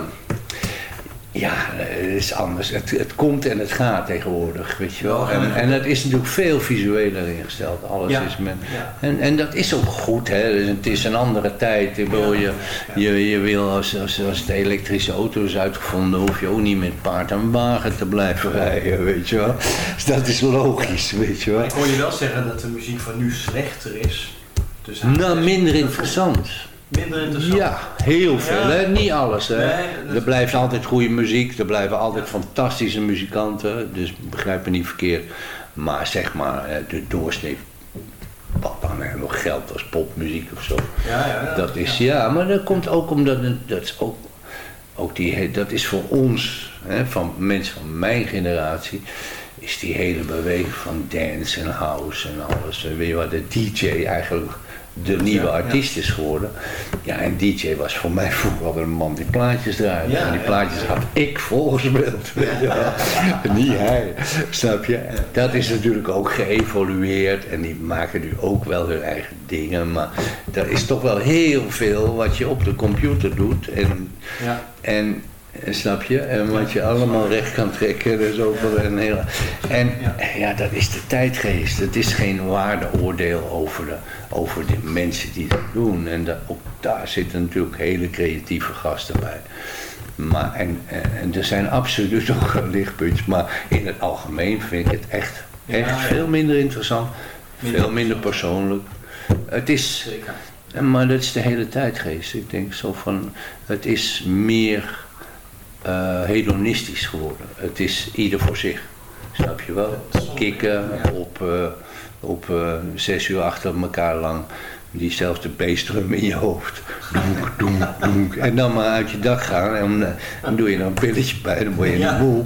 ja, het is anders. Het, het komt en het gaat tegenwoordig, weet je wel. En, en het is natuurlijk veel visueler ingesteld. Alles Ja. is met... Ja. En, en dat is ook goed, hè. Dus het is een andere tijd. Ik bedoel, je, je, je wil, als, als, als de elektrische auto is uitgevonden, hoef je ook niet met paard en wagen te blijven rijden, weet je wel. Dus dat is logisch, weet je wel. Ik hoor je wel zeggen dat de muziek van nu slechter is. Dus Nou, minder interessant. Minder interessant. Ja, heel veel. Ja. Hè? Niet alles. Hè? Nee, er blijft altijd goede muziek, er blijven altijd fantastische muzikanten. Dus begrijp me niet verkeerd. Maar zeg maar, de doorsnee wat dan nog geld als popmuziek of zo. Ja, ja, ja. Dat is ja, maar dat komt ook omdat dat is ook ook die, dat is voor ons, hè, van mensen van mijn generatie, is die hele beweging van dance en house en alles. Weet je wat, de DJ eigenlijk de nieuwe artiest is geworden. Ja, en DJ was voor mij <laughs> vroeger altijd een man die plaatjes draaide. Ja, en die plaatjes had ik volgespeeld. wel. <laughs> Niet hij, snap je? Dat is natuurlijk ook geëvolueerd en die maken nu ook wel hun eigen dingen. Maar er is toch wel heel veel wat je op de computer doet. En, Ja. en en snap je? En wat je allemaal recht kan trekken en zo. En, heel, en ja, dat is de tijdgeest. Het is geen waardeoordeel over de, over de mensen die dat doen. En ook daar zitten natuurlijk hele creatieve gasten bij. Maar, en, en, en er zijn absoluut ook lichtpuntjes. Maar in het algemeen vind ik het echt, echt Ja, ja. veel minder interessant. Minder veel minder persoonlijk. Het is... Maar dat is de hele tijdgeest. Ik denk zo van, het is meer eh, hedonistisch geworden. Het is ieder voor zich. Snap je wel? Kikken op, eh, op eh, zes uur achter elkaar lang. Diezelfde bassdrum in je hoofd. Doenk, doenk, doenk. En dan maar uit je dak gaan. En dan, dan doe je er een pilletje bij. Dan word je niet moe.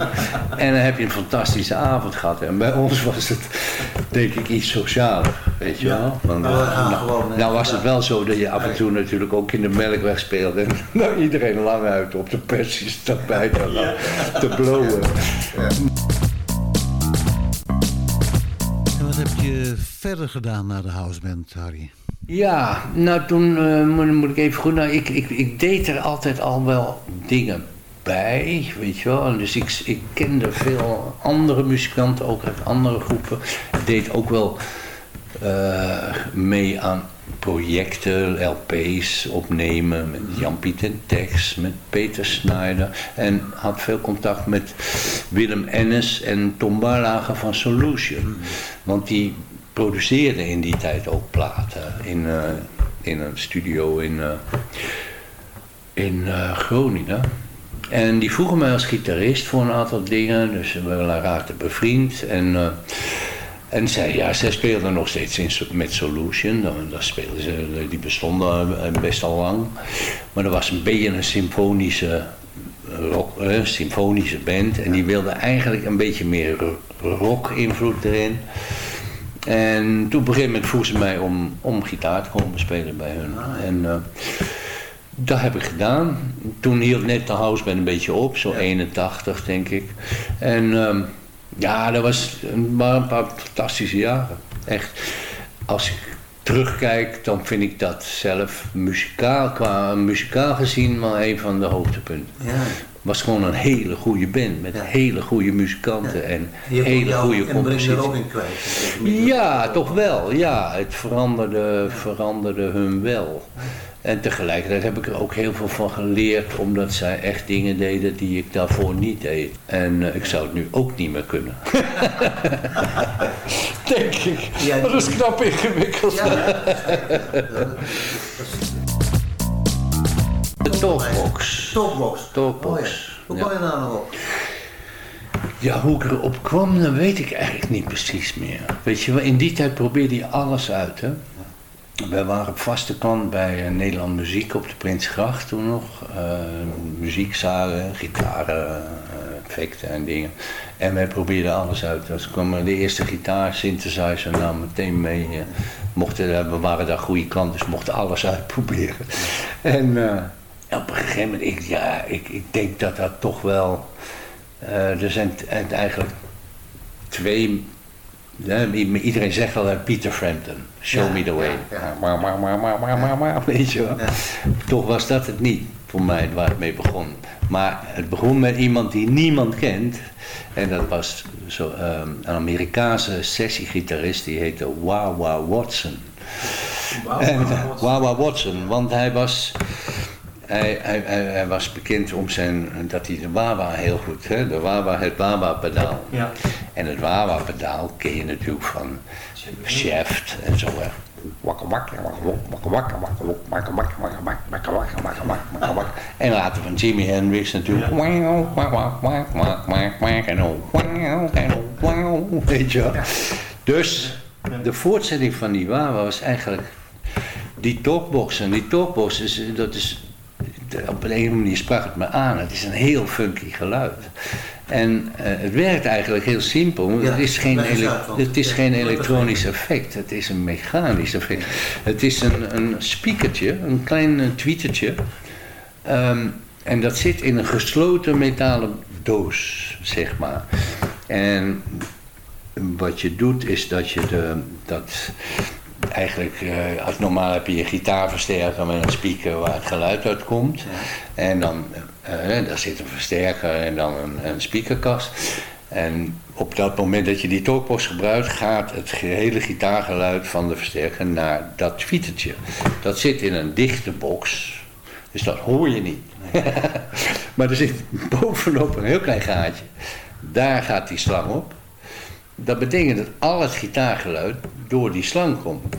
En dan heb je een fantastische avond gehad. En bij ons was het denk ik iets socialer. Weet je Ja. wel? Want, nou, gewoon, eh, nou was het wel zo dat je af en toe natuurlijk ook in de melkweg speelde. En <laughs> nou, iedereen lang uit op de persjes erbij te, te blowen. En wat heb je verder gedaan na de houseband, Harry? Ja, nou toen eh, moet, ik even goed. Nou, ik, ik, ik deed er altijd al wel dingen bij, weet je wel. Dus ik, kende veel andere muzikanten, ook uit andere groepen. Ik deed ook wel eh, mee aan projecten, LP's opnemen met Jan-Piet en Tex, met Peter Snyder. En had veel contact met Willem Ennis en Tom Barlager van Solution. Want die produceerden in die tijd ook platen in, eh, in een studio in, eh, in eh, Groningen. En die vroegen mij als gitarist voor een aantal dingen, dus we raakten bevriend. En, en zei, ja, zij speelden nog steeds met Solution. Dan, speelden ze, die bestonden best al lang. Maar er was een beetje een symfonische, rock, symfonische band. En die wilde eigenlijk een beetje meer rock-invloed erin. En toen op een gegeven moment vroeg ze mij om, om gitaar te komen spelen bij hun. En eh, dat heb ik gedaan. Toen hield net de houseband een beetje op, zo 81 denk ik. En ehm, ja, dat was, waren een paar fantastische jaren. Echt, als ik terugkijk, dan vind ik dat zelf muzikaal, qua muzikaal gezien wel een van de hoogtepunten. Ja. was gewoon een hele goede band met hele goede muzikanten en hele goede inbreng composities. ook in kwijt. Ja, toch wel. Ja, het veranderde, veranderde hun wel. En tegelijkertijd heb ik er ook heel veel van geleerd, omdat zij echt dingen deden die ik daarvoor niet deed. En eh, ik zou het nu ook niet meer kunnen. <laughs> Denk ik. dat is knap ingewikkeld. De talkbox. Talkbox. Talkbox. Hoe Ja. kwam je daar nou op? Ja, hoe ik erop kwam, dat weet ik eigenlijk niet precies meer. Weet je wel, in die tijd probeerde je alles uit, hè. Wij waren op vaste klant bij eh, Nederland Muziek op de Prinsgracht toen nog. Eh, muziekzalen, gitaren, eh, effecten en dingen. En wij probeerden alles uit. Dus kwam de eerste gitaar, synthesizer, meteen mee. mochten, we waren daar goede klanten, dus mochten alles <laughs> uitproberen. En op een gegeven moment, ik, ja, ik, ik denk dat dat toch wel... er zijn eigenlijk twee ja, iedereen zegt wel Peter Frampton, Show Ja, Me The Way. ja, Maar, maar, maar, maar, maar, maar, maar, weet je wel. Toch was dat het niet voor mij waar het mee begon. Maar het begon met iemand die niemand kent. En dat was zo, ehm, een Amerikaanse sessiegitarist, die heette Wawa Watson. En, eh, Wawa Watson, want hij was, hij, hij, hij, hij was bekend om zijn, dat hij de Wawa heel goed, hè, de Wawa, het Wawa-pedaal. Ja. En het Wawa-pedaal ken je natuurlijk van Shaft en zo. Hè. En later van Jimi Hendrix natuurlijk. En weet je. Dus de voortzetting van die Wawa was eigenlijk die talkbox. En die talkbox, is, dat is, op een andere manier sprak het me aan. Het is een heel funky geluid. En eh, het werkt eigenlijk heel simpel. Ja, het is, geen, het is ja, geen elektronisch effect. Het is een mechanisch effect. Het is een, een speakertje, een klein eh, tweetertje. Ehm, en dat zit in een gesloten metalen doos, zeg maar. En wat je doet is dat je de, dat eigenlijk, eh, als normaal heb je je gitaarversterker met een speaker waar het geluid uit komt. En dan, eh, eh, daar zit een versterker en dan een, een speakerkast. En op dat moment dat je die talkbox gebruikt, gaat het gehele gitaargeluid van de versterker naar dat tweetertje. Dat zit in een dichte box, dus dat hoor je niet. <laughs> maar er zit bovenop een heel klein gaatje. Daar gaat die slang op. Dat betekent dat al het gitaargeluid door die slang komt.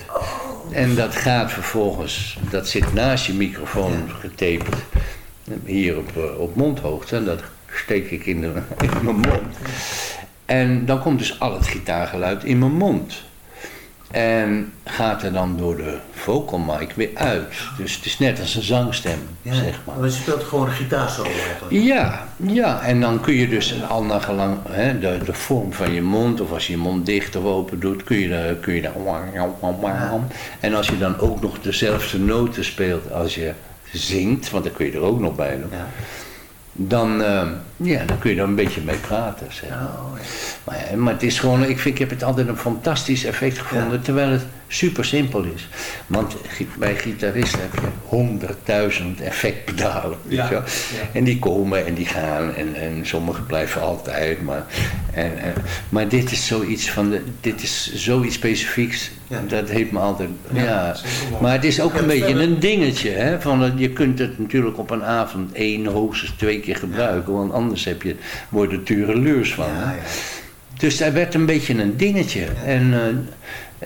En dat gaat vervolgens, dat zit naast je microfoon getaped, hier op, eh, op mondhoogte. En dat steek ik in, de, <laughs> in mijn mond. En dan komt dus al het gitaargeluid in mijn mond. En gaat er dan door de vocal mic weer uit. Dus het is net als een zangstem, Ja, zeg maar. maar je speelt gewoon een gitaarsolo eigenlijk. Ja, ja, en dan kun je dus al naar gelang hè, de, de vorm van je mond, of als je je mond dicht of open doet, kun je, daar- kun je daar. En als je dan ook nog dezelfde noten speelt als je zingt, want dan kun je er ook nog bij doen, dan, eh, ja, dan kun je er een beetje mee praten. Zeg. maar, ja, maar het is gewoon, ik, vind, ik heb het altijd een fantastisch effect gevonden, terwijl het super simpel is. Want bij gitaristen heb je honderdduizend effectpedalen. Ja. En die komen en die gaan en, en sommige blijven altijd. Maar, en, en, maar dit is zoiets van, de, dit is zoiets specifieks. Dat heeft me altijd, Ja. Maar het is ook een beetje een dingetje. Hè? Van, dat je kunt het natuurlijk op een avond één, hoogstens twee keer gebruiken. Want anders heb je, word je er tureleurs van. Dus daar werd een beetje een dingetje. En, eh,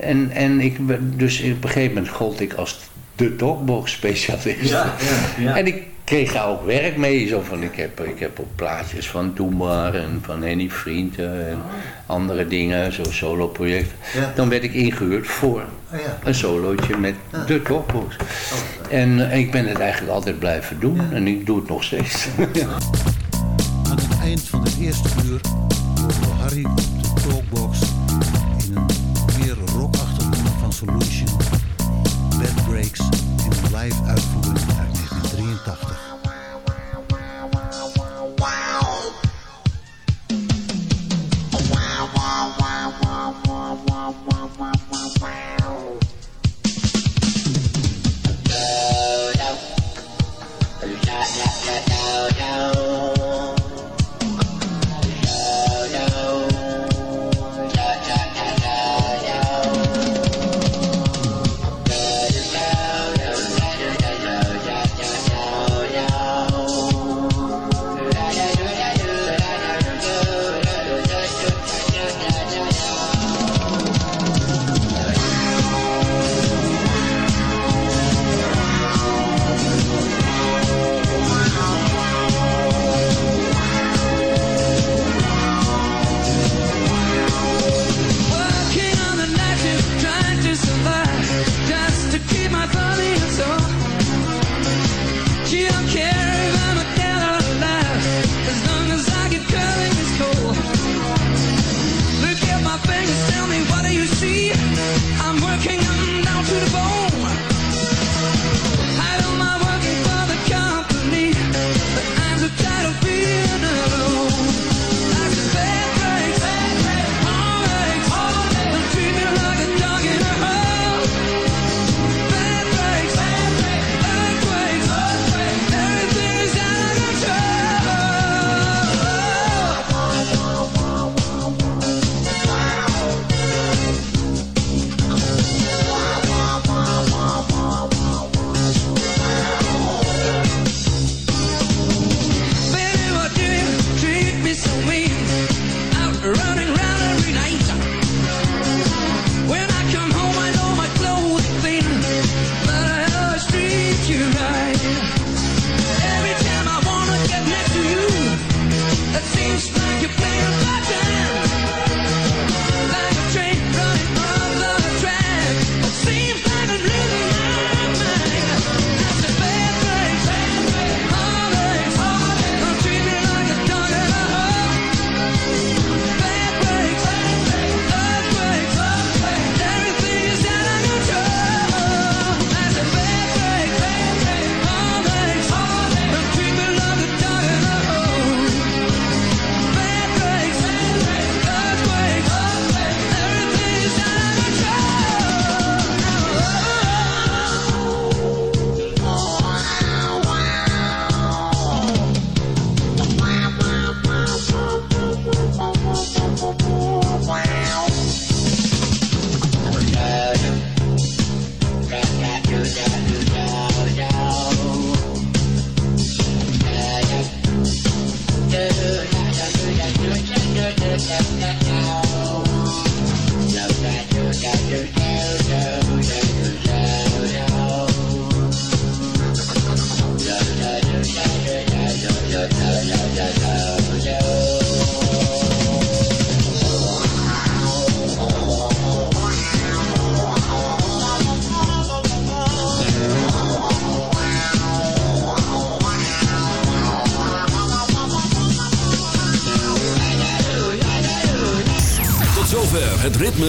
en, en ik, dus op een gegeven moment gold ik als de talkbox specialist. Ja, ja, ja. En ik kreeg daar ook werk mee. Zo van, ik, heb, ik heb ook plaatjes van Doe Maar en van Henny Vrienden en andere dingen, zo solo projecten. Ja. Dan werd ik ingehuurd voor Oh ja. een solootje met de talkbox. En eh, ik ben het eigenlijk altijd blijven doen en ik doe het nog steeds. <laughs> Aan het eind van het eerste uur Harry op de talkbox